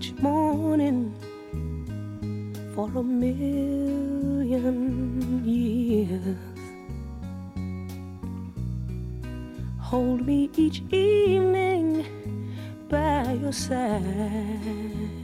each morning for a million years. Hold me each evening by your side.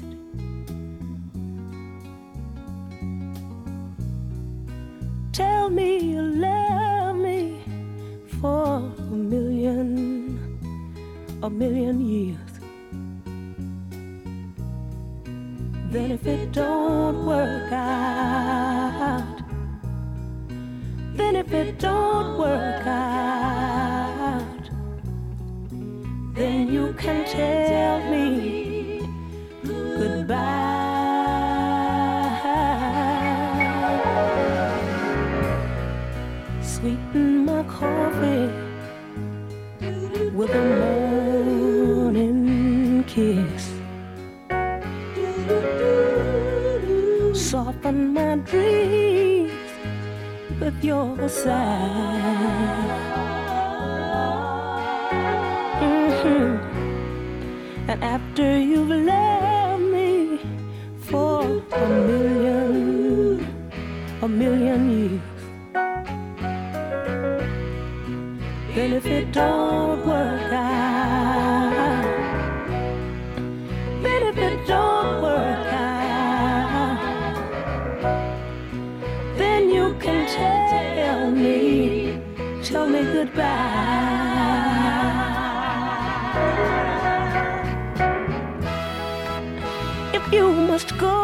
With your sigh. Mm-hmm. And after you've loved me for a million, a million years, then if it don't work If you must go,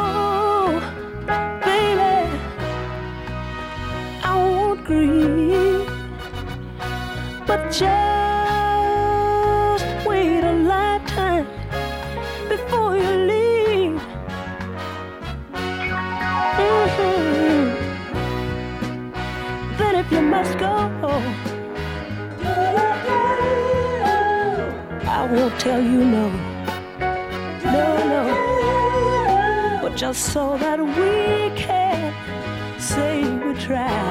tell you no, no, no, but just so that we can say we tried.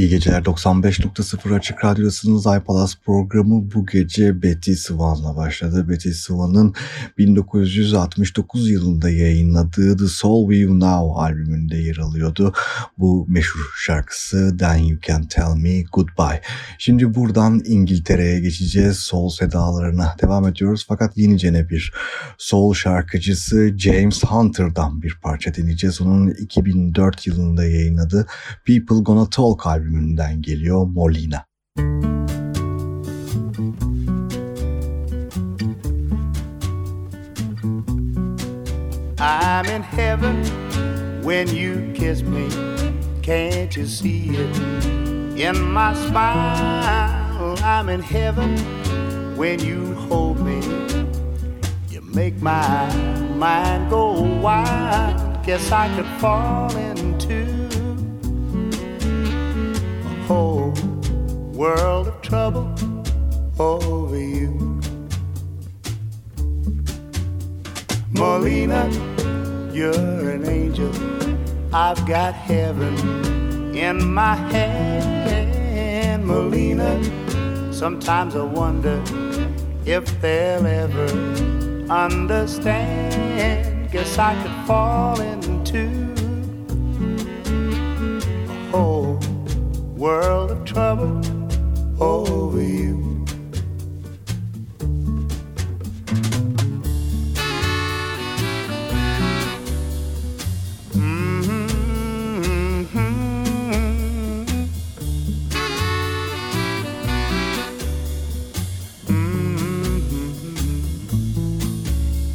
İyi geceler 95.0 Açık Radyosu'nun iPalaz programı bu gece Betty Swan'la başladı. Betty Swan'ın 1969 yılında yayınladığı The Soul We Now albümünde yer alıyordu. Bu meşhur şarkısı Then You Can Tell Me Goodbye. Şimdi buradan İngiltere'ye geçeceğiz. Soul sedalarına devam ediyoruz. Fakat yenicene bir soul şarkıcısı James Hunter'dan bir parça dinleyeceğiz. Onun 2004 yılında yayınladığı People Gonna Talk albümünden geliyor Mollena. I'm in heaven when you kiss me. Can't you see it in my smile? I'm in heaven when you hold me. You make my mind go wild. Guess I could fall into world of trouble over you. Mollena, you're an angel. I've got heaven in my hand. Mollena, sometimes I wonder if they'll ever understand. Guess I could fall into a whole world of trouble over you.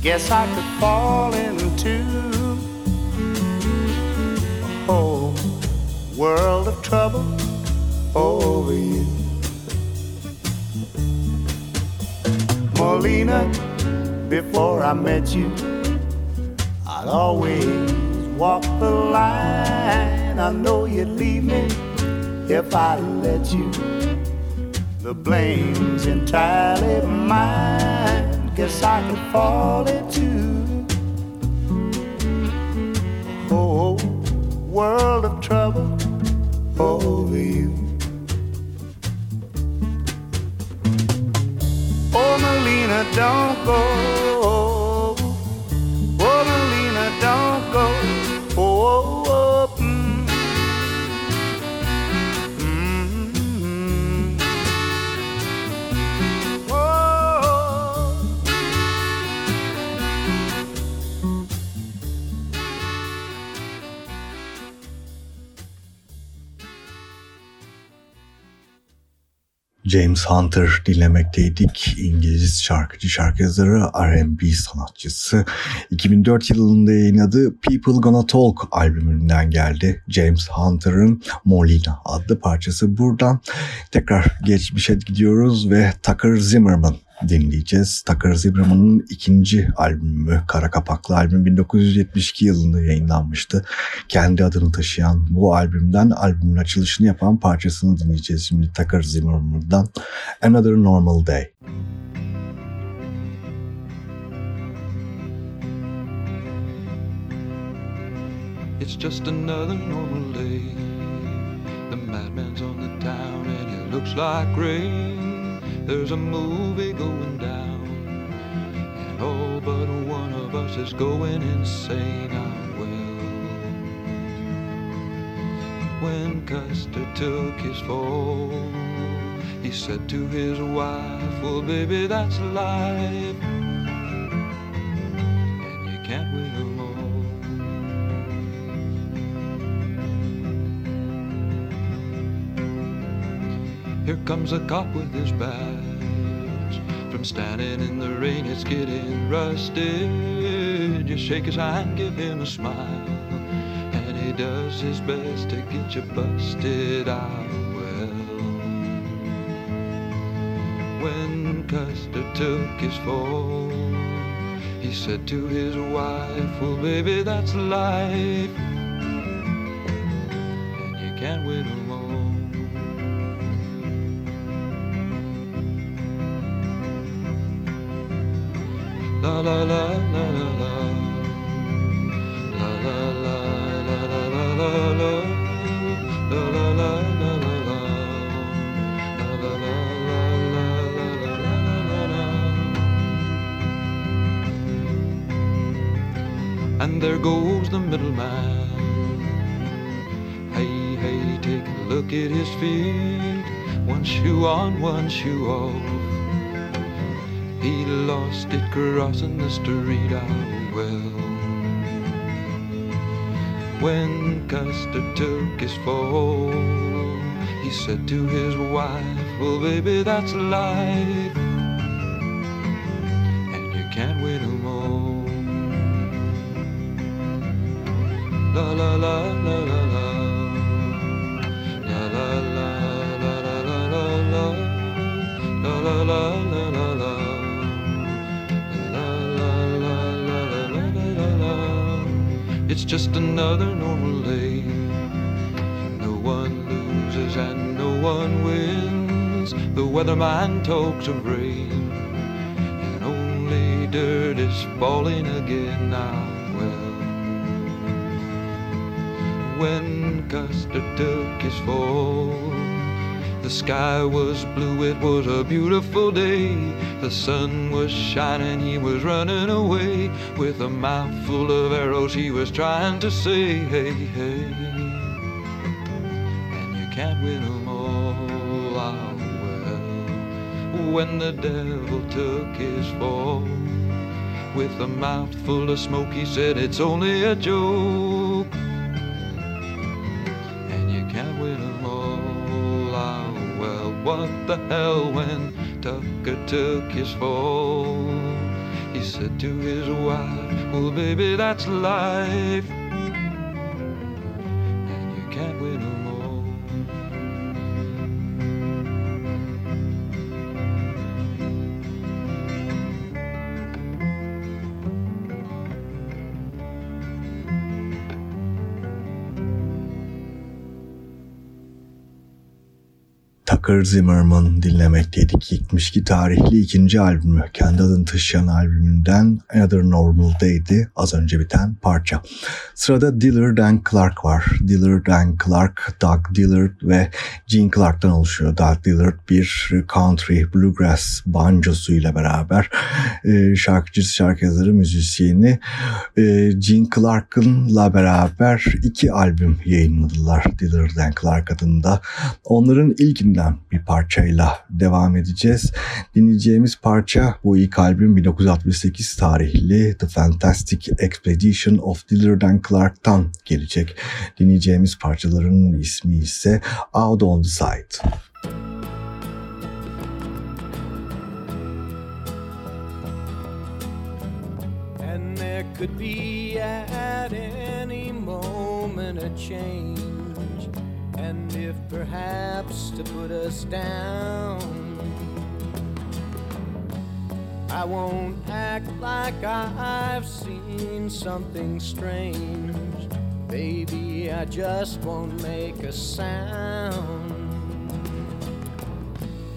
Guess I could fall into a whole world of trouble over you. Mollena, before I met you, I'd always walk the line. I know you'd leave me if I let you. The blame's entirely mine guess I could fall into a oh, whole world of trouble over you. Don't go. James Hunter dinlemekteydik. İngiliz şarkıcı, şarkı yazarı, R&B sanatçısı. 2004 yılında yayınladığı People Gonna Talk albümünden geldi. James Hunter'ın Molina adlı parçası. Buradan tekrar geçmişe gidiyoruz ve Tucker Zimmerman dinleyeceğiz. Tucker Zimmerman'ın ikinci albümü, Kara Kapaklı albüm 1972 yılında yayınlanmıştı. Kendi adını taşıyan bu albümden albümün açılışını yapan parçasını dinleyeceğiz şimdi Tucker Zimmerman'dan Another Normal Day. It's just another normal day. The madman's on the town and it looks like rain. There's a movie going down, and all but one of us is going insane. I will. When Custer took his fall, he said to his wife, Well, baby, that's life. Comes a cop with his badge. From standing in the rain, it's getting rusted. You shake his hand, give him a smile. And he does his best to get you busted out well. When Custer took his fall, he said to his wife, Well, baby, that's life. It crossing the street out well. When Custer took his fall, he said to his wife, Well, baby, that's life. And you can't win 'em all. La la la. Just another normal day. No one loses and no one wins. The weatherman talks of rain, and only dirt is falling again now. Well, when Custer took his fall. The sky was blue, it was a beautiful day. The sun was shining, he was running away. With a mouthful of arrows, he was trying to say, hey, hey. And you can't win them all, ah, well. When the devil took his fall. With a mouthful of smoke, he said, it's only a joke. Tucker took his fall? He said to his wife, Well, baby, that's life. Tucker Zimmerman dinlemekteydik. 72 tarihli ikinci albümü. Kendi adını taşıyan albümünden Another Normal Day'di az önce biten parça. Sırada Dillard and Clark var. Dillard and Clark, Doug Dillard ve Gene Clark'tan oluşuyor. Doug Dillard bir country, bluegrass bancosuyla beraber e, şarkıcısı, şarkı yazarı, müzisyeni e, Gene Clark'ınla beraber iki albüm yayınladılar Dillard and Clark adında. Onların ilkinden bir parçayla devam edeceğiz. Dinleyeceğimiz parça bu ilk albüm 1968 tarihli The Fantastic Expedition of Dillard and Clark'tan gelecek. Dinleyeceğimiz parçaların ismi ise Out on the Side. And there could be at any moment a change. If perhaps to put us down, I won't act like I've seen something strange. Baby, I just won't make a sound.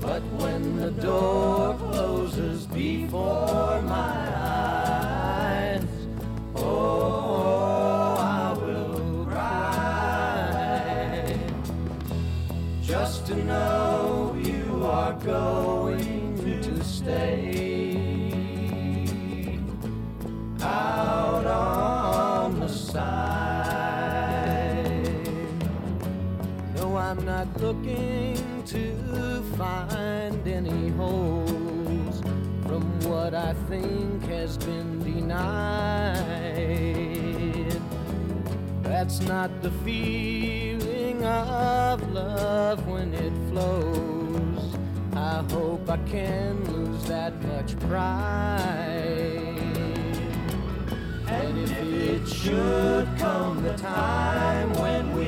But when the door closes before my eyes, oh, Just to know you are going to stay out on the side. No, I'm not looking to find any holes from what I think has been denied. That's not the feeling of love when it flows. I hope I can lose that much pride. And if it should come the time when we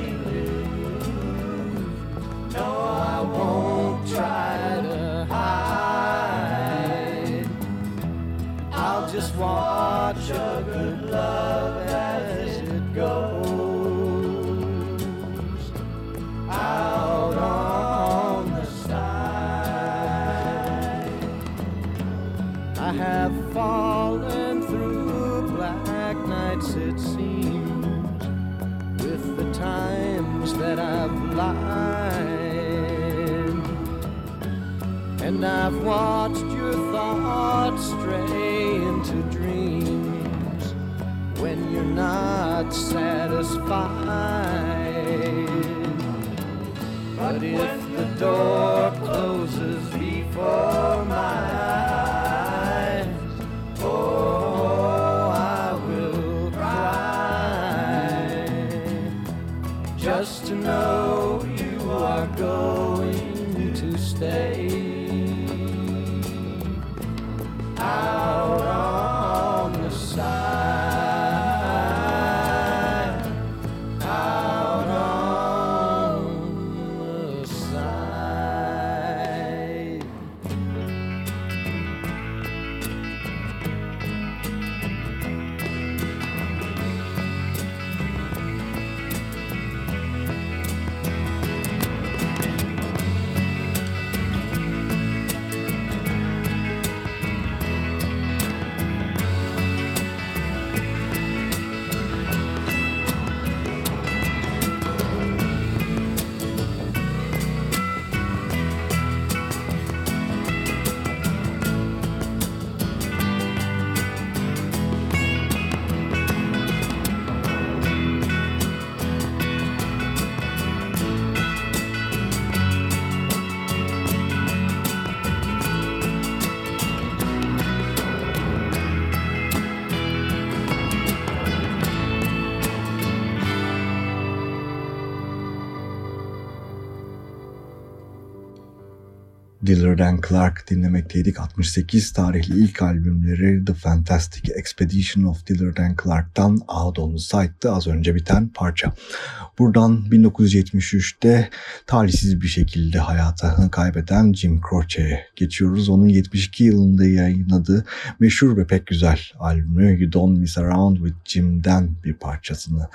Dillard and Clark dinlemekteydik. 68 tarihli ilk albümleri The Fantastic Expedition of Dillard and Clark'tan Out on the Sight'tı az önce biten parça. Buradan 1973'te talihsiz bir şekilde hayatını kaybeden Jim Croce'ye geçiyoruz. Onun 72 yılında yayınladığı meşhur ve pek güzel albümü You Don't Miss Around with Jim'den bir parçasını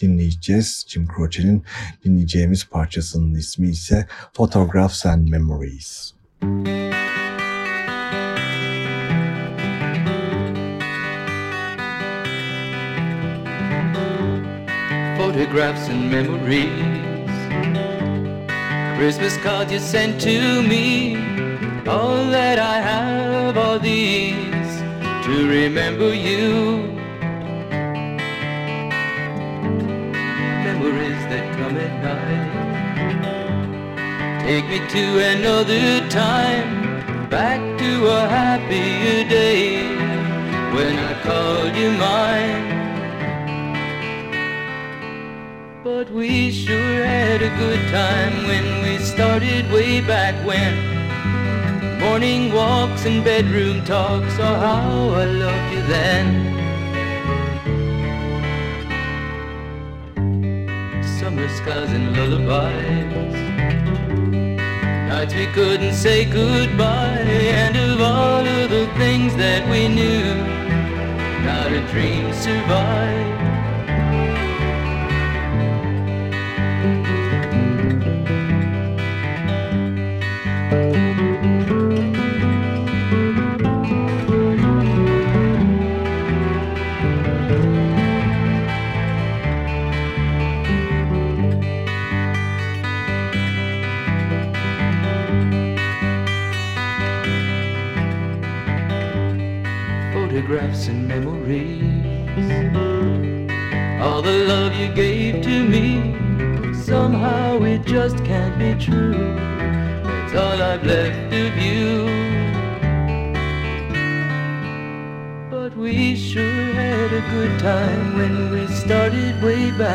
dinleyeceğiz. Jim Croce'nin dinleyeceğimiz parçasının ismi ise Photographs and Memories. Photographs and memories. Christmas cards you sent to me. All that I have are these to remember you. Memories that come at night. Take me to another time, back to a happier day when I called you mine. But we sure had a good time when we started way back when. Morning walks and bedroom talks, oh how I loved you then. Summer skies and lullabies nights we couldn't say goodbye And of all of the things that we knew Not a dream survived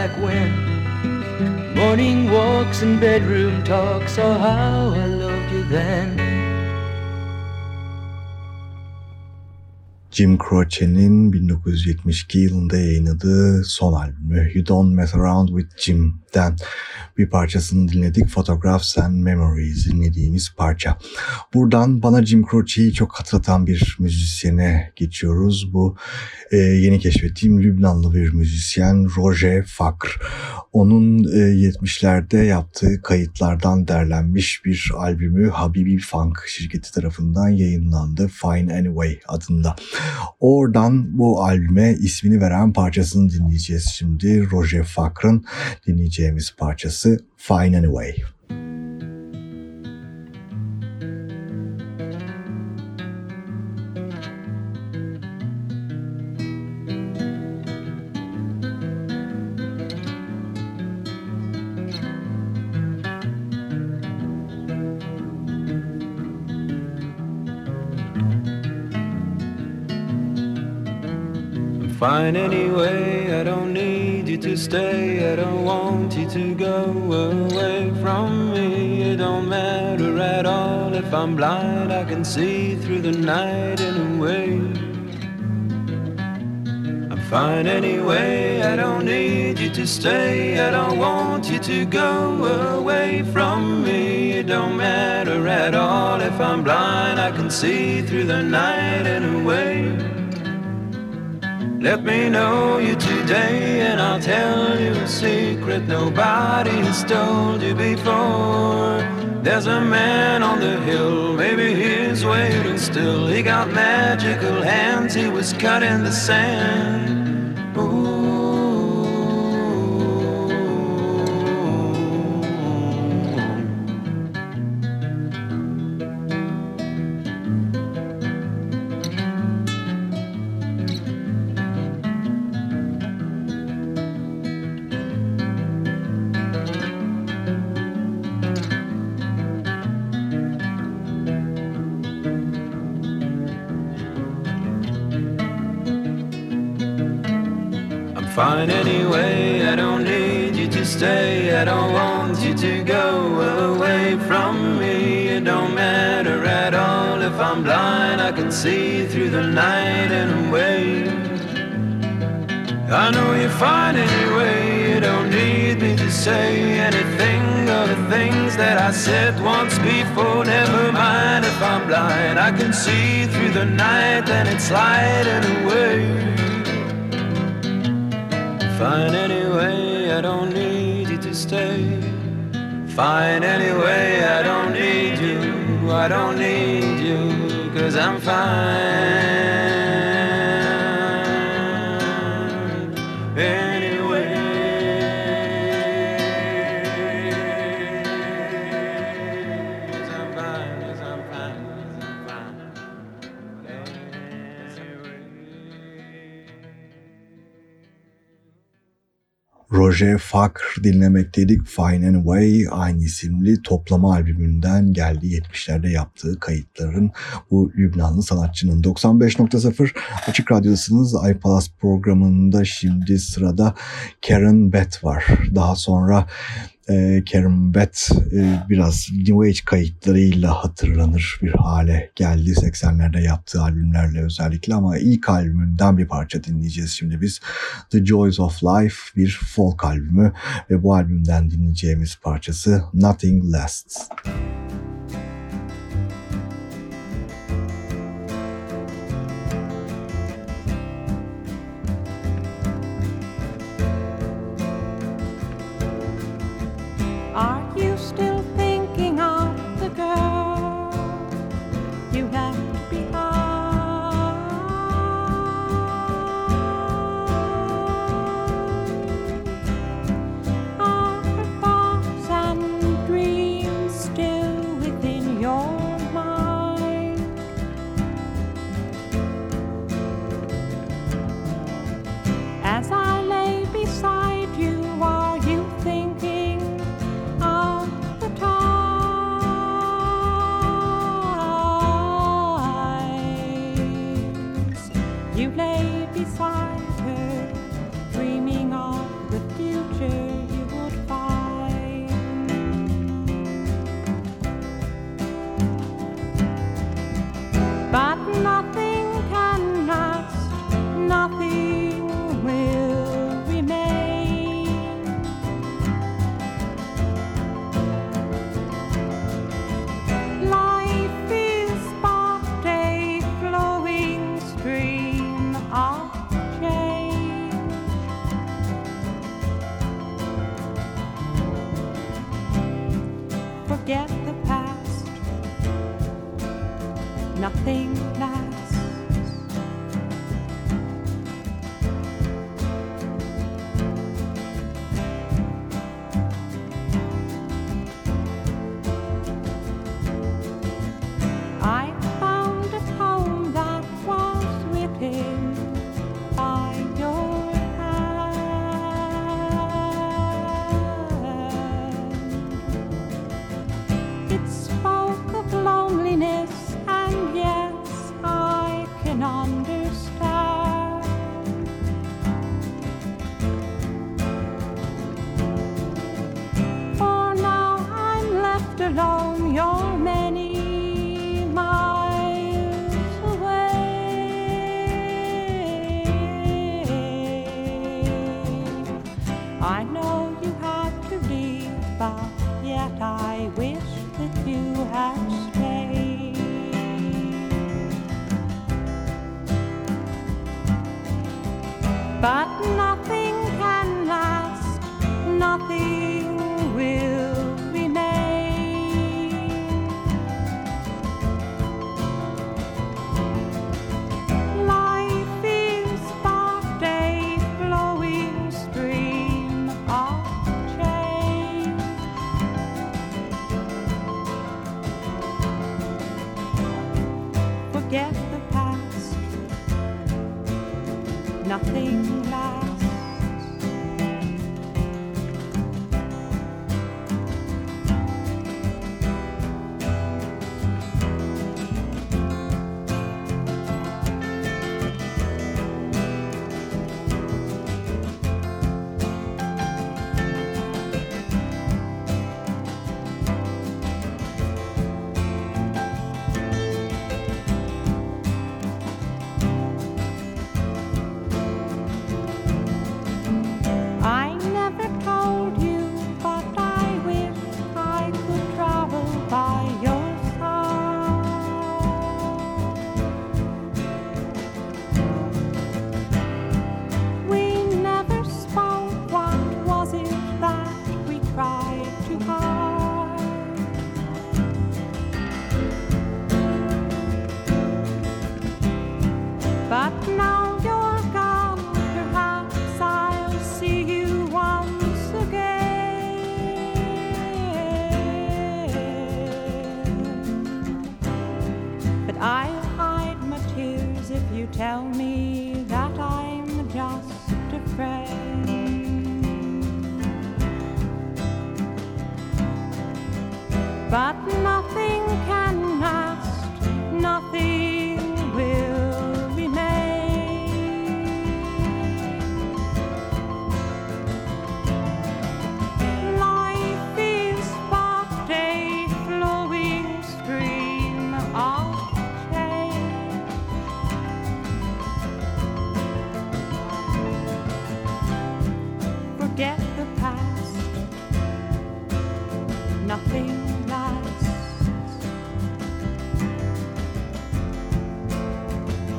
back when. Morning walks and bedroom talks, oh how I loved you then. Jim Croce'nin 1972 yılında yayınladığı son albümü You Don't Mess Around With Jim'den bir parçasını dinledik. Photographs and Memories dinlediğimiz parça. Buradan bana Jim Croce'yi çok hatırlatan bir müzisyene geçiyoruz. Bu e, yeni keşfettiğim Lübnanlı bir müzisyen Roger Fakr. Onun e, 70'lerde yaptığı kayıtlardan derlenmiş bir albümü Habibi Funk şirketi tarafından yayınlandı. Fine Anyway adında. Oradan bu albüme ismini veren parçasını dinleyeceğiz şimdi. Roger Fakr'ın dinleyeceğimiz parçası Fine Anyway. fine anyway. I don't need you to stay. I don't want you to go away from me. It don't matter at all if I'm blind. I can see through the night in a way. I'm fine anyway. I don't need you to stay. I don't want you to go away from me. It don't matter at all if I'm blind. I can see through the night in a way. Let me know you today and I'll tell you a secret nobody has told you before. There's a man on the hill, maybe he's waiting still. He got magical hands, he was cut in the sand. Fine anyway. I don't need you to stay. I don't want you to go away from me. It don't matter at all if I'm blind, I can see through the night and away. I know you're fine anyway, you don't need me to say anything of the things that I said once before. Never mind if I'm blind, I can see through the night and it's sliding away. Fine anyway, I don't need you to stay. Fine anyway, I don't need you, I don't need you, cause I'm fine. Roger Fakr dinlemekteydik. Fine and Way aynı isimli toplama albümünden geldi 70'lerde yaptığı kayıtların bu Lübnanlı sanatçının 95.0 Açık Radyo'dasınız. iPalas programında şimdi sırada Karen Bett var. Daha sonra e, Karen Bett e, biraz New Age kayıtlarıyla hatırlanır bir hale geldi 80'lerde yaptığı albümlerle özellikle ama ilk albümünden bir parça dinleyeceğiz şimdi biz The Joys of Life bir folk albümü ve bu albümden dinleyeceğimiz parçası Nothing Lasts. nothing lasts.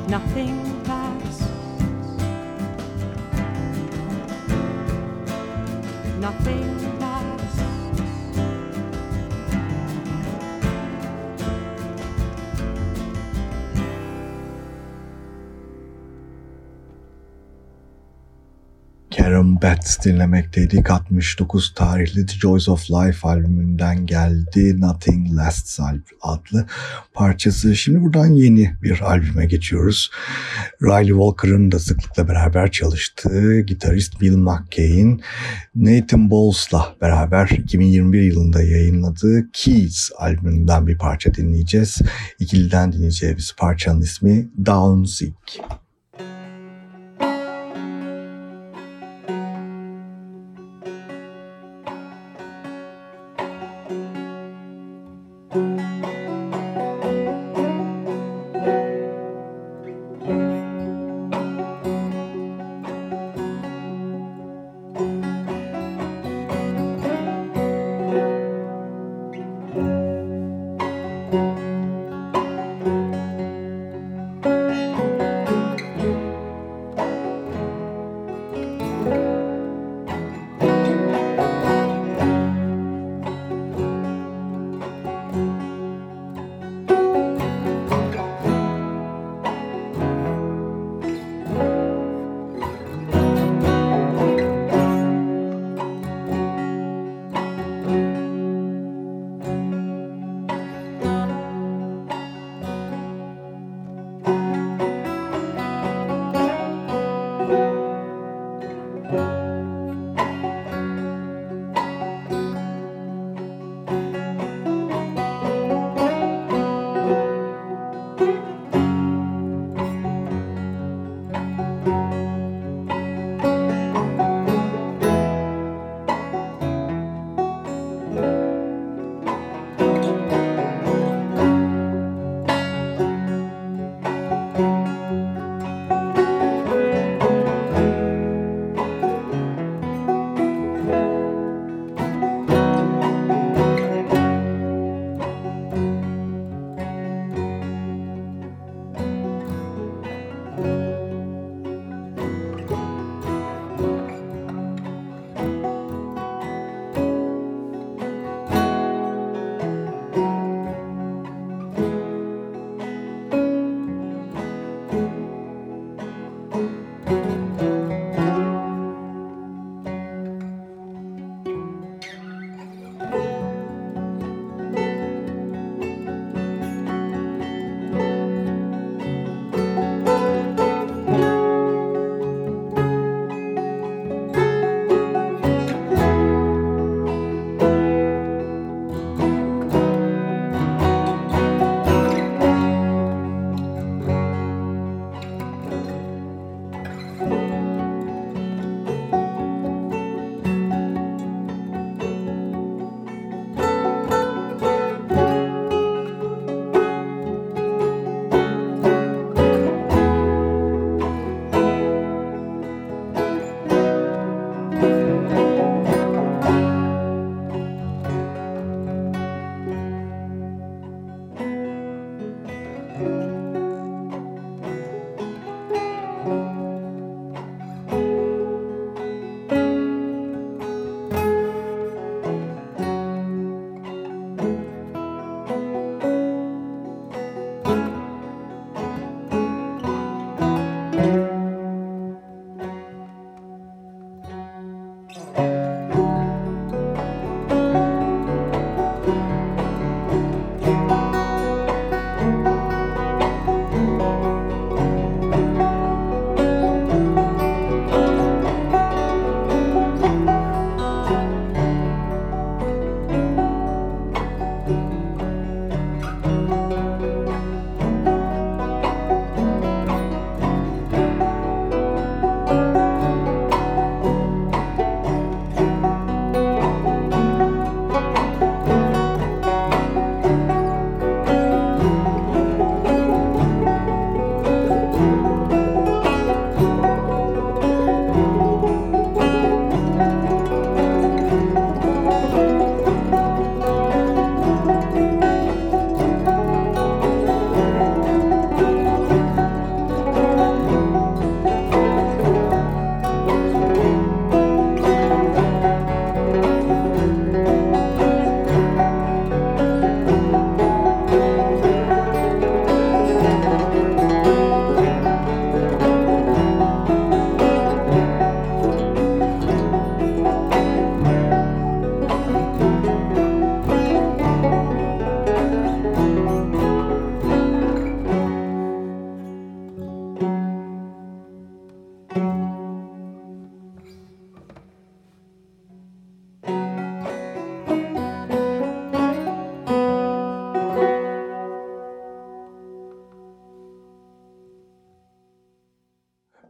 nothing. Betts dinlemekteydik. 69 tarihli The Joys of Life albümünden geldi. Nothing Lasts adlı parçası. Şimdi buradan yeni bir albüme geçiyoruz. Riley Walker'ın da sıklıkla beraber çalıştığı gitarist Bill McKay'in Nathan Bowles'la beraber 2021 yılında yayınladığı Keys albümünden bir parça dinleyeceğiz. İkiliden dinleyeceğimiz parçanın ismi Down Sick.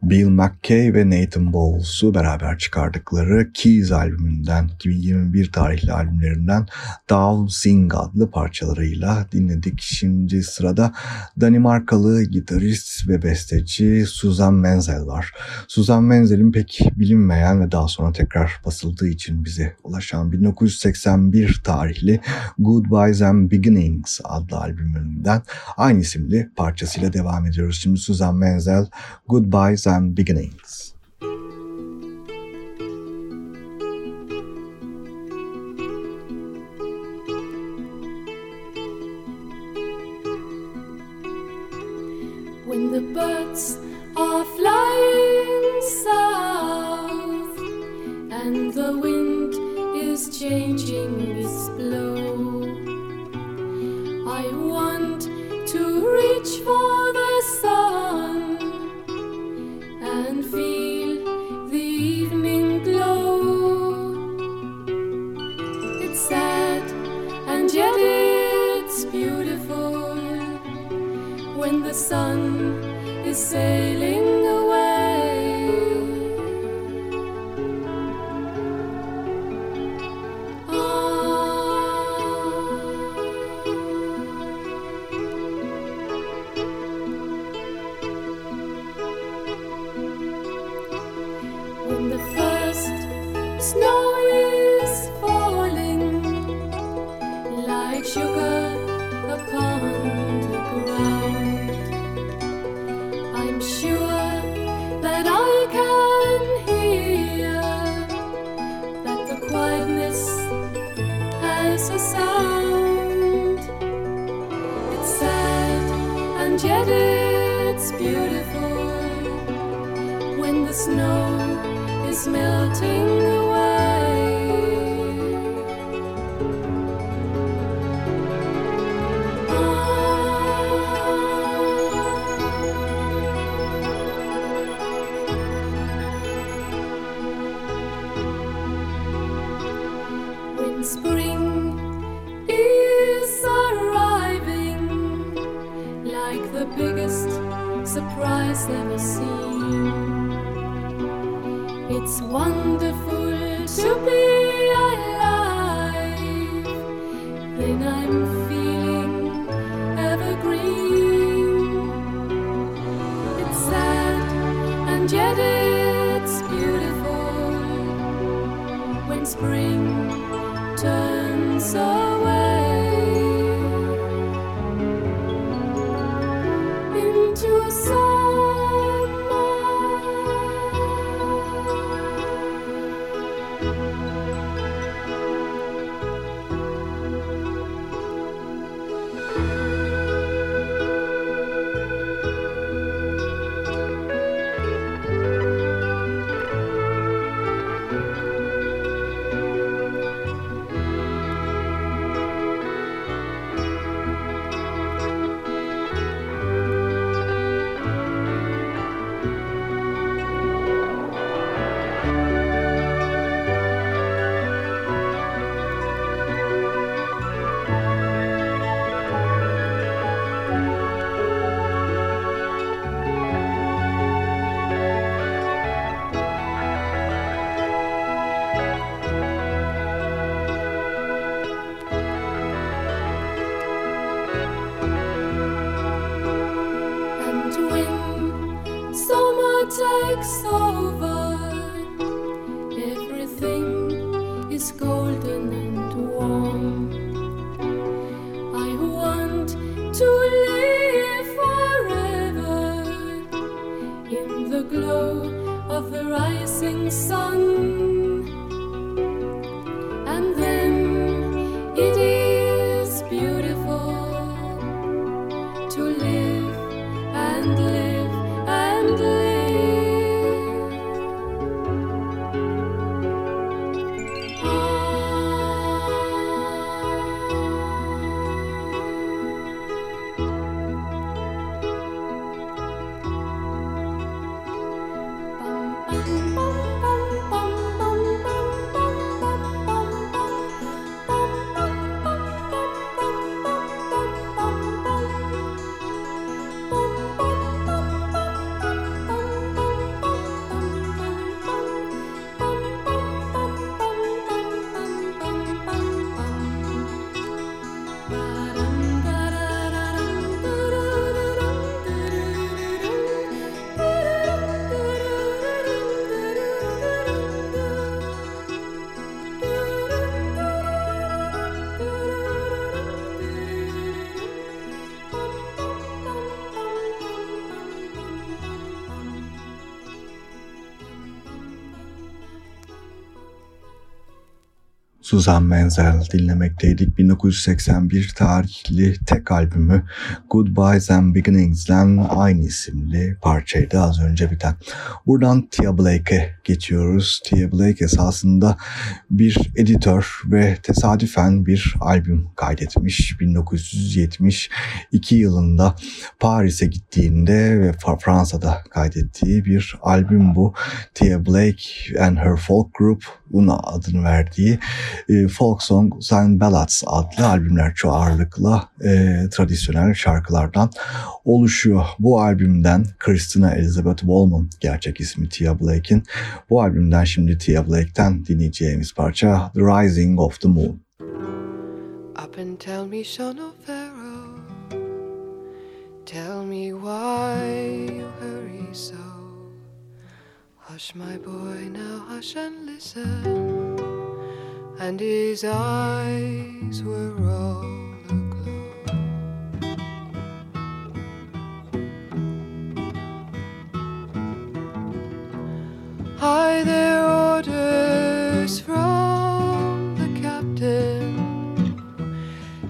Bill McKay ve Nathan Bowles'u beraber çıkardıkları Keys albümünden 2021 tarihli albümlerinden Down Sing adlı parçalarıyla dinledik. Şimdi sırada Danimarkalı gitarist ve besteci Susan Menzel var. Susan Menzel'in pek bilinmeyen ve daha sonra tekrar basıldığı için bize ulaşan 1981 tarihli Goodbyes and Beginnings adlı albümünden aynı isimli parçasıyla devam ediyoruz. Şimdi Susan Menzel Goodbyes and Beginnings. A sound. It's sad and yet it's beautiful when the snow is melting away. Susan Menzel dinlemekteydik. 1981 tarihli tek albümü Goodbyes and Beginnings'den aynı isimli parçaydı az önce biten. Buradan Tia Blake'e geçiyoruz. Tia Blake esasında bir editör ve tesadüfen bir albüm kaydetmiş. 1972 yılında Paris'e gittiğinde ve Fransa'da kaydettiği bir albüm bu. Tia Blake and Her Folk Group buna adını verdiği e, Folk Songs and Ballads adlı albümler çok ağırlıkla e, tradisyonel şarkılardan oluşuyor. Bu albümden Christina Elizabeth Wallman gerçek ismi Tia Blake'in. Bu albümden şimdi Tia Blake'ten dinleyeceğimiz parça The Rising of the Moon. Up and tell me, Sean O'Farrell, tell me why you hurry so. Hush, my boy, now hush and listen. And his eyes were all aglow. Hi there, orders from the captain.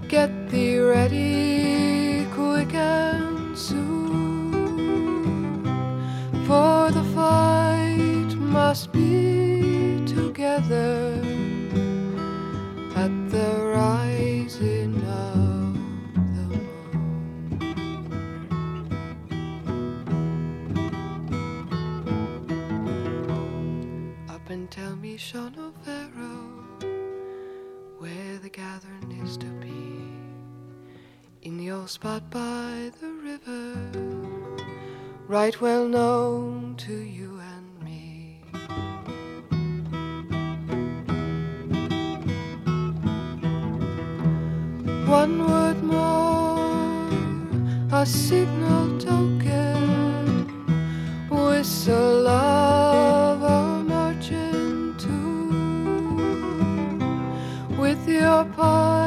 Get thee ready quick and soon. For the fight must be together rising of the moon. Up and tell me, Sean O'Farrell, where the gathering is to be. In old spot by the river, right well known to you One word more, a signal token, whistle of a marching tune, with your pike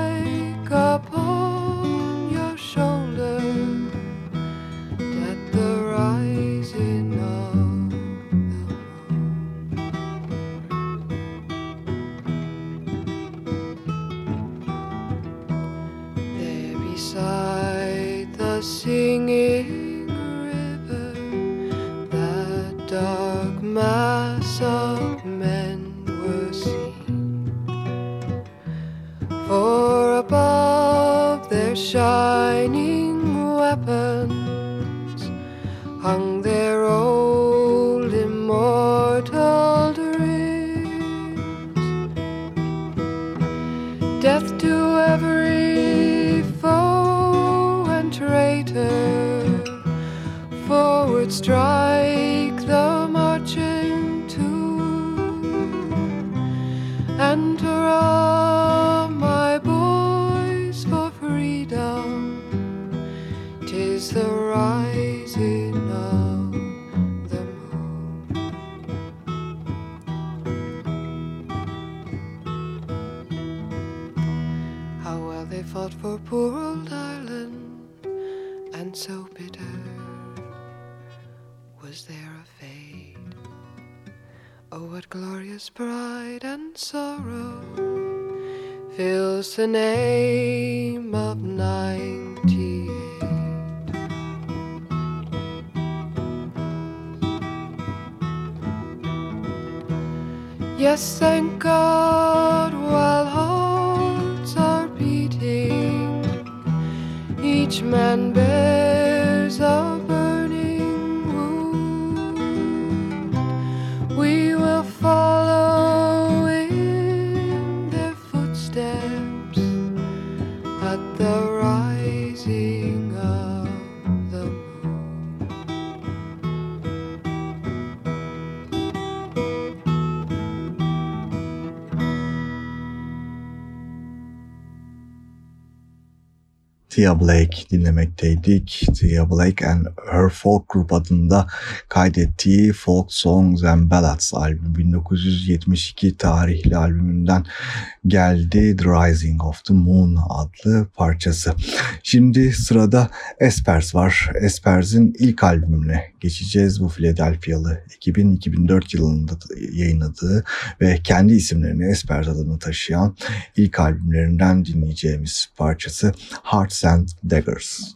Tia Blake dinlemekteydik. Tia Blake and Her Folk Group adında kaydettiği Folk Songs and Ballads albümü 1972 tarihli albümünden geldi The Rising of the Moon adlı parçası. Şimdi sırada Espers var. Espers'in ilk albümüne geçeceğiz. Bu Philadelphia'lı 2000-2004 yılında yayınladığı ve kendi isimlerini Espers adını taşıyan ilk albümlerinden dinleyeceğimiz parçası Hearts and Daggers.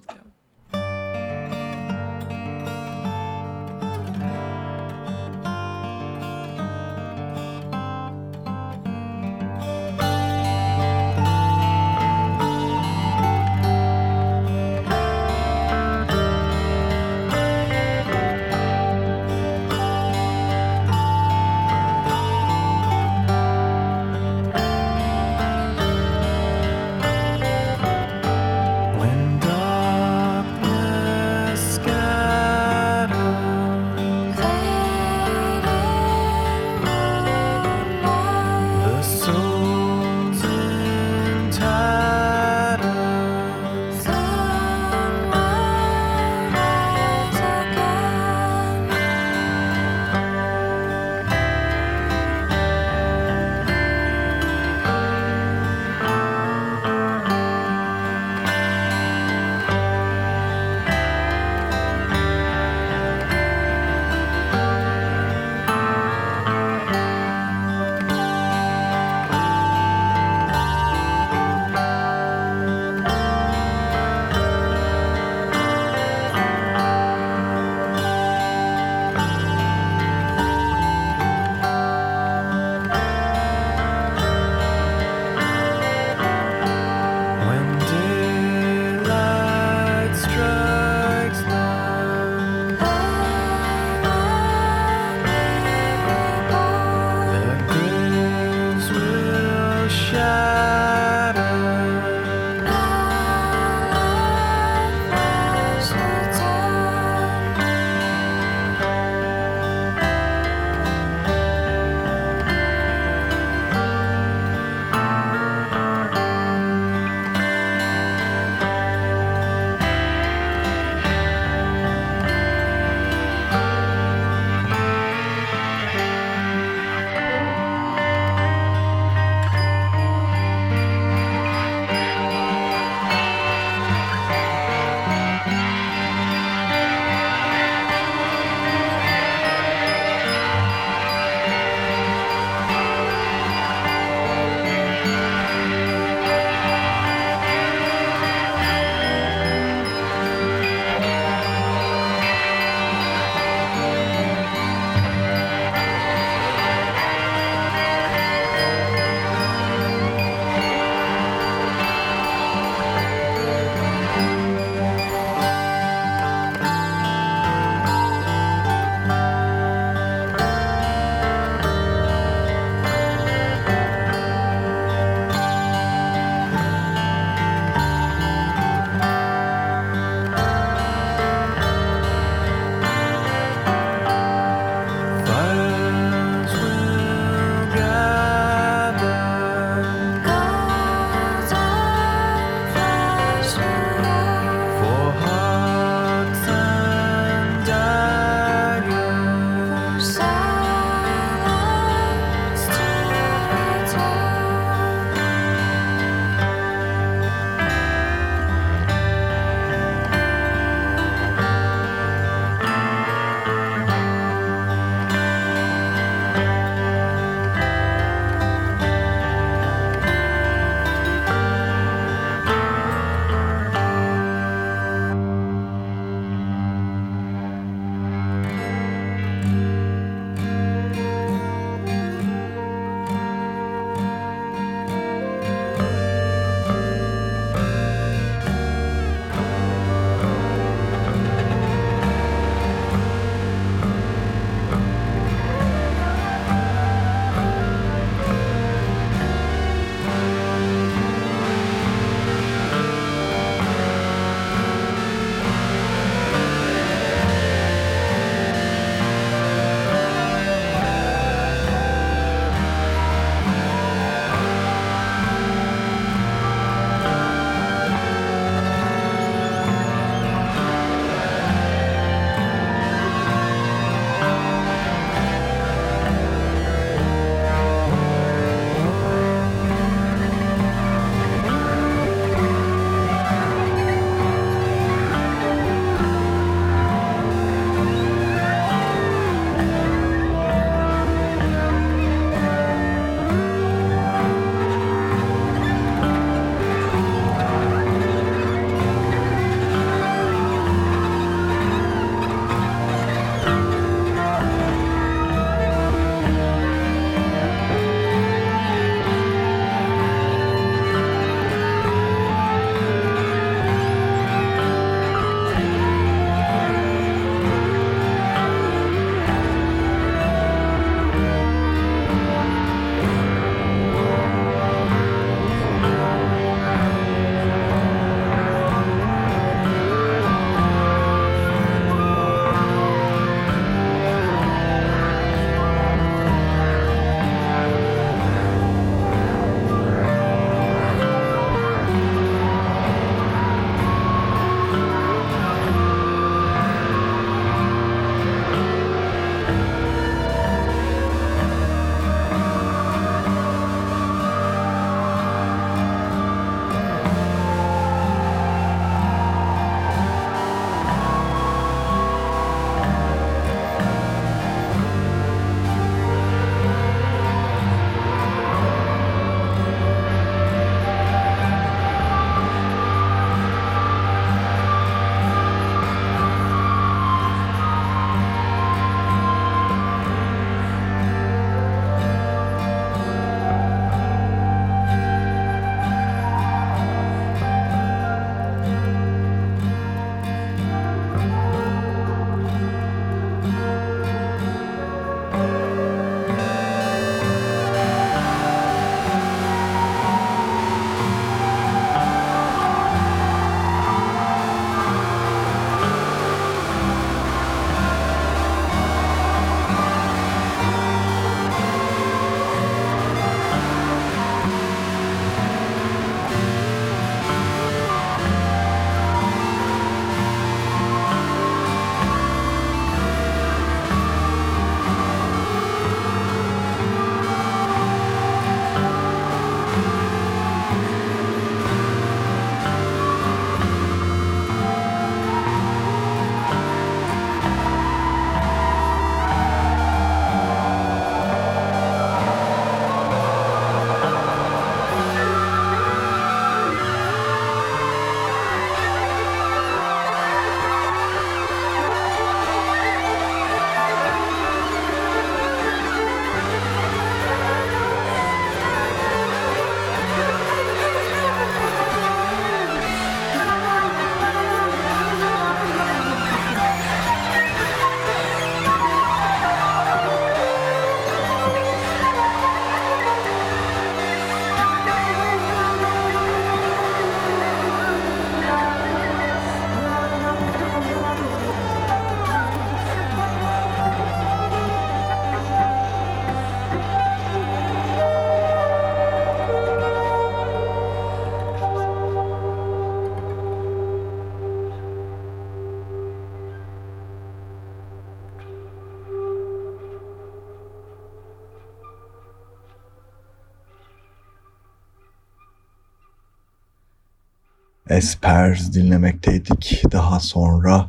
Espers dinlemekteydik. Daha sonra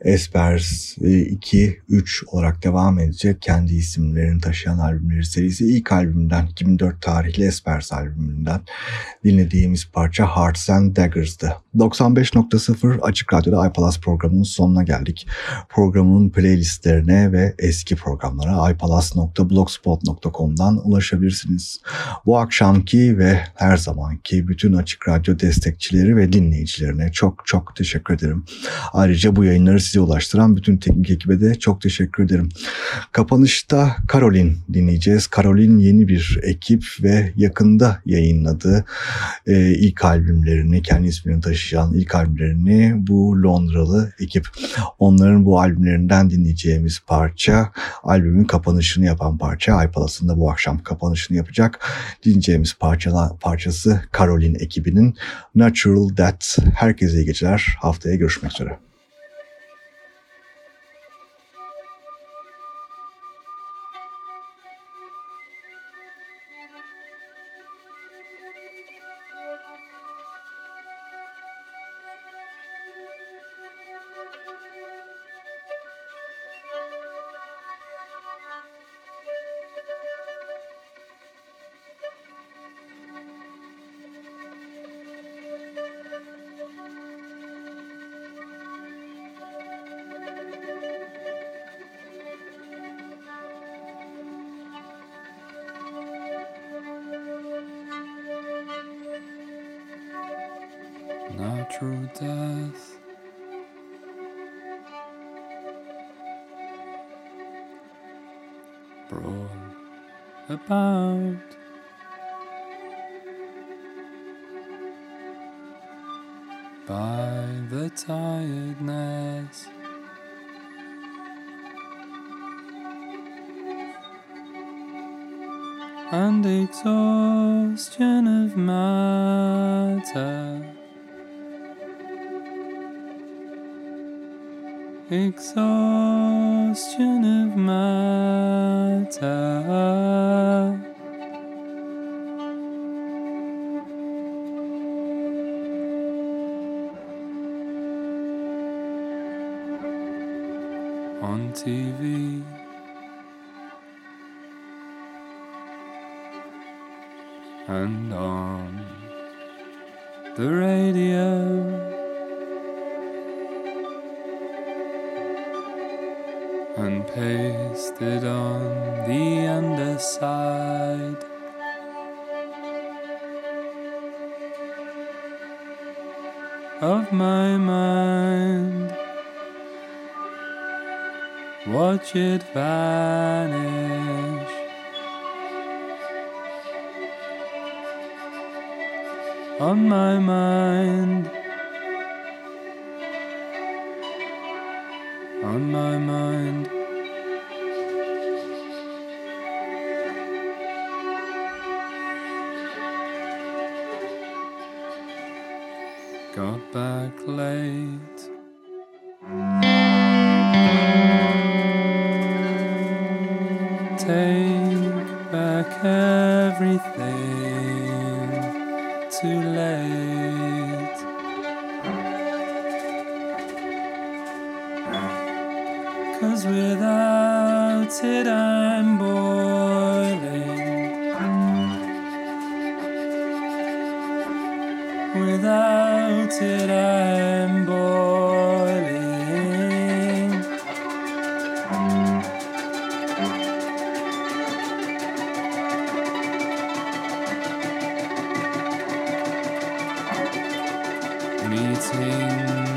Espers 2, 3 olarak devam edecek. Kendi isimlerini taşıyan albümleri serisi. ilk albümden 2004 tarihli Espers albümünden dinlediğimiz parça Hearts and Daggers'dı. 95.0 Açık Radyo'da iPalas programının sonuna geldik. Programın playlistlerine ve eski programlara ipalas.blogspot.com'dan ulaşabilirsiniz. Bu akşamki ve her zamanki bütün Açık Radyo destekçileri ve dinleyicilerine çok çok teşekkür ederim. Ayrıca bu yayınları size ulaştıran bütün teknik ekibe de çok teşekkür ederim. Kapanışta Karolin dinleyeceğiz. Karolin yeni bir ekip ve yakında yayınladığı e, ilk albümlerini, kendi ismini taşıyan ilk albümlerini bu Londralı ekip. Onların bu albümlerinden dinleyeceğimiz parça, albümün kapanışını yapan parça. iPalas'ın da bu akşam kapanışını yapacak. Dinleyeceğimiz parça, parçası Karolin ekibinin Natural Death. Herkese iyi geceler. Haftaya görüşmek üzere. Exhaustion of matter. On TV, and on the radio. And pasted on the underside. Of my mind, watch it vanish. On my mind, on my mind. Meeting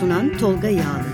sunan Tolga Yağlı